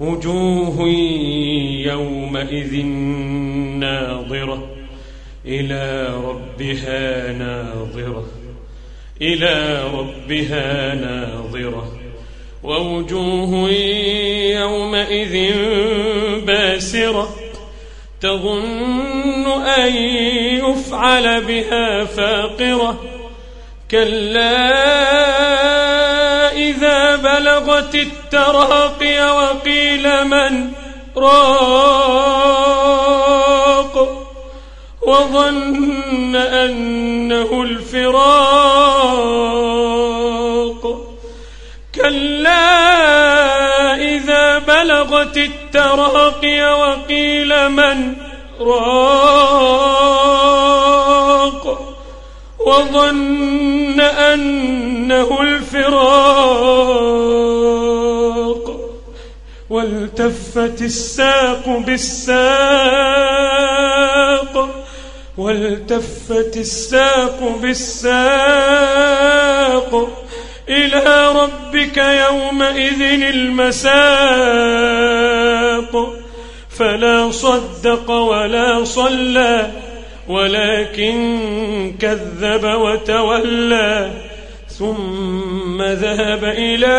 وجوه يومئذ ناظرة. إلى ربها ناظرة. إلى ربها ناظرة. ووجوه يومئذ باسرة. تظن أن يفعل بها فاقرة. كلا بلغت التراقي وقيل من راق وظن أنه الفراق كلا إذا بلغت التراقي وقيل من راق وظن أنه والتفت الساق بالساق والتفت الساق بالساق إلى ربك يومئذ المساق. فلا صدق ولا صلى ولكن كذب وتولى ثم ذهب إلى